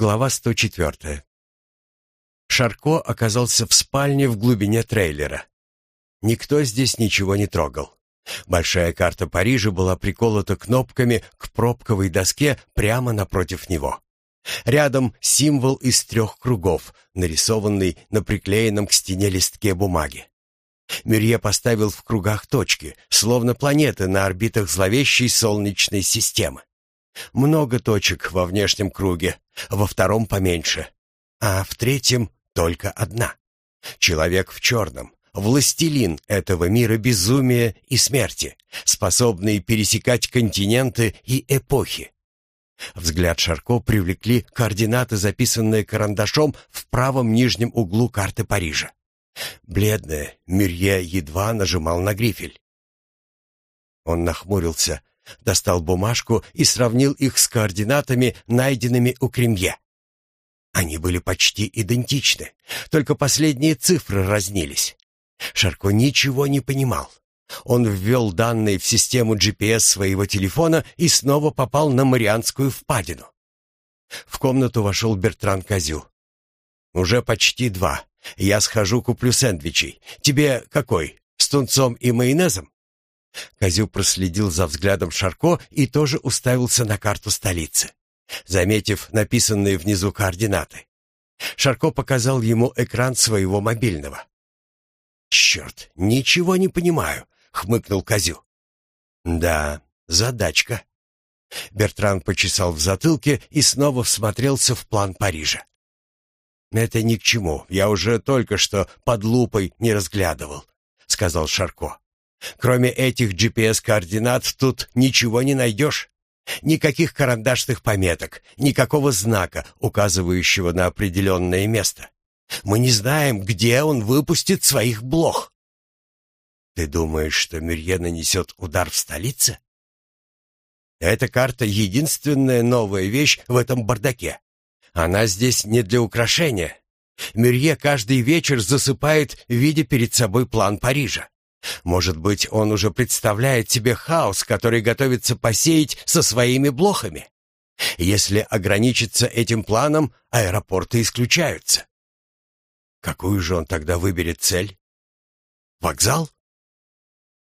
Глава 104. Шарко оказался в спальне в глубине трейлера. Никто здесь ничего не трогал. Большая карта Парижа была приколота кнопками к пробковой доске прямо напротив него. Рядом символ из трех кругов, нарисованный на приклеенном к стене листке бумаги. Мюрье поставил в кругах точки, словно планеты на орбитах зловещей Солнечной системы. Много точек во внешнем круге, во втором поменьше, а в третьем только одна. Человек в черном, властелин этого мира безумия и смерти, способный пересекать континенты и эпохи. Взгляд Шарко привлекли координаты, записанные карандашом в правом нижнем углу карты Парижа. Бледная, Мюрье едва нажимал на грифель. Он нахмурился, достал бумажку и сравнил их с координатами, найденными у Кремье. Они были почти идентичны, только последние цифры разнились. Шарко ничего не понимал. Он ввел данные в систему GPS своего телефона и снова попал на Марианскую впадину. В комнату вошел Бертран Козю. «Уже почти два. Я схожу, куплю сэндвичей. Тебе какой, с тунцом и майонезом?» Козю проследил за взглядом Шарко и тоже уставился на карту столицы, заметив написанные внизу координаты. Шарко показал ему экран своего мобильного. «Черт, ничего не понимаю», — хмыкнул Козю. «Да, задачка». Бертран почесал в затылке и снова всмотрелся в план Парижа. «Это ни к чему, я уже только что под лупой не разглядывал», — сказал Шарко. Кроме этих GPS-координат тут ничего не найдешь. Никаких карандашных пометок, никакого знака, указывающего на определенное место. Мы не знаем, где он выпустит своих блох. Ты думаешь, что Мюрье нанесет удар в столице? Эта карта — единственная новая вещь в этом бардаке. Она здесь не для украшения. Мюрье каждый вечер засыпает, видя перед собой план Парижа. Может быть, он уже представляет себе хаос, который готовится посеять со своими блохами? Если ограничиться этим планом, аэропорты исключаются. Какую же он тогда выберет цель? Вокзал?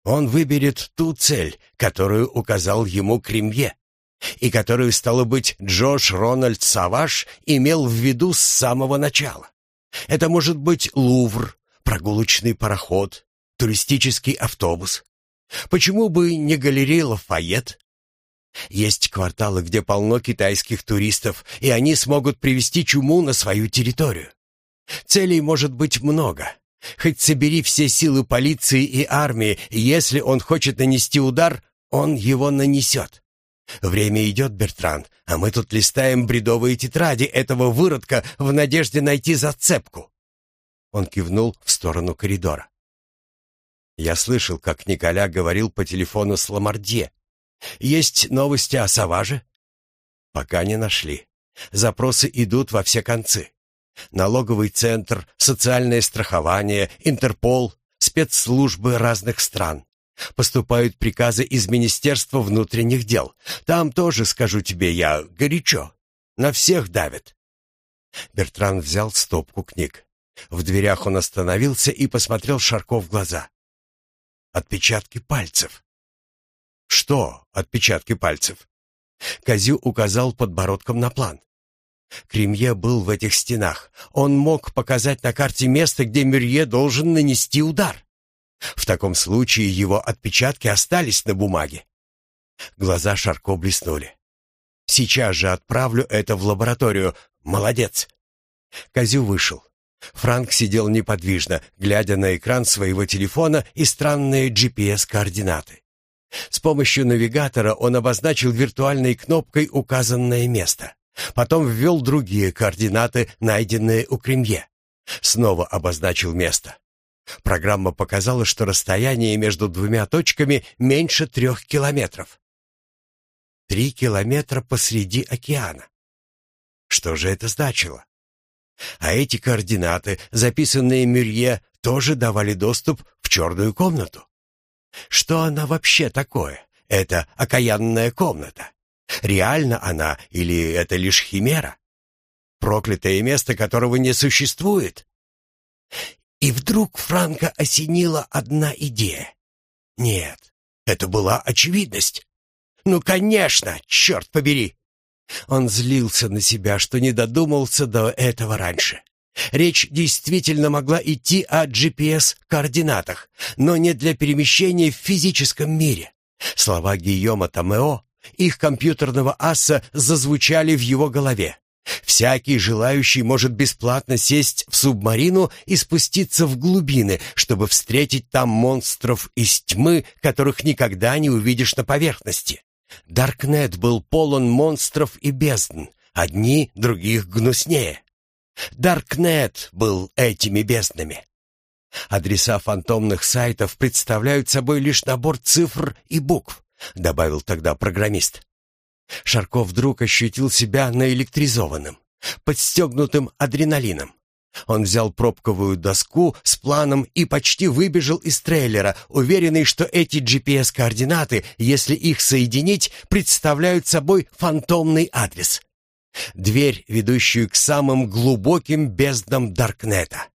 Он выберет ту цель, которую указал ему Кремье, и которую, стало быть, Джош Рональд Саваш имел в виду с самого начала. Это может быть Лувр, прогулочный пароход, туристический автобус. Почему бы не галерея Лафайет? Есть кварталы, где полно китайских туристов, и они смогут привести чуму на свою территорию. Целей может быть много. Хоть собери все силы полиции и армии, если он хочет нанести удар, он его нанесет. Время идет, Бертран, а мы тут листаем бредовые тетради этого выродка в надежде найти зацепку. Он кивнул в сторону коридора. Я слышал, как Николя говорил по телефону с Ламардье. Есть новости о Саваже? Пока не нашли. Запросы идут во все концы. Налоговый центр, социальное страхование, Интерпол, спецслужбы разных стран. Поступают приказы из Министерства внутренних дел. Там тоже, скажу тебе я, горячо. На всех давят. Бертран взял стопку книг. В дверях он остановился и посмотрел Шарко в глаза. Отпечатки пальцев. Что отпечатки пальцев? Козю указал подбородком на план. Кремье был в этих стенах. Он мог показать на карте место, где Мюрье должен нанести удар. В таком случае его отпечатки остались на бумаге. Глаза Шарко блеснули. «Сейчас же отправлю это в лабораторию. Молодец!» Козю вышел. Франк сидел неподвижно, глядя на экран своего телефона и странные GPS-координаты. С помощью навигатора он обозначил виртуальной кнопкой указанное место. Потом ввел другие координаты, найденные у Кремье. Снова обозначил место. Программа показала, что расстояние между двумя точками меньше трех километров. Три километра посреди океана. Что же это значило? А эти координаты, записанные Мюрье, тоже давали доступ в черную комнату. Что она вообще такое? Это окаянная комната. Реально она или это лишь химера? проклятое место которого не существует. И вдруг Франка осенила одна идея. Нет, это была очевидность. Ну, конечно, черт побери! Он злился на себя, что не додумался до этого раньше. Речь действительно могла идти о GPS-координатах, но не для перемещения в физическом мире. Слова Гийома Томео, их компьютерного аса, зазвучали в его голове. Всякий желающий может бесплатно сесть в субмарину и спуститься в глубины, чтобы встретить там монстров из тьмы, которых никогда не увидишь на поверхности. Даркнет был полон монстров и бездн, одни других гнуснее. Даркнет был этими безднами. Адреса фантомных сайтов представляют собой лишь набор цифр и букв, добавил тогда программист. Шарков вдруг ощутил себя наэлектризованным, подстегнутым адреналином. Он взял пробковую доску с планом и почти выбежал из трейлера, уверенный, что эти GPS-координаты, если их соединить, представляют собой фантомный адрес. Дверь, ведущую к самым глубоким безднам Даркнета.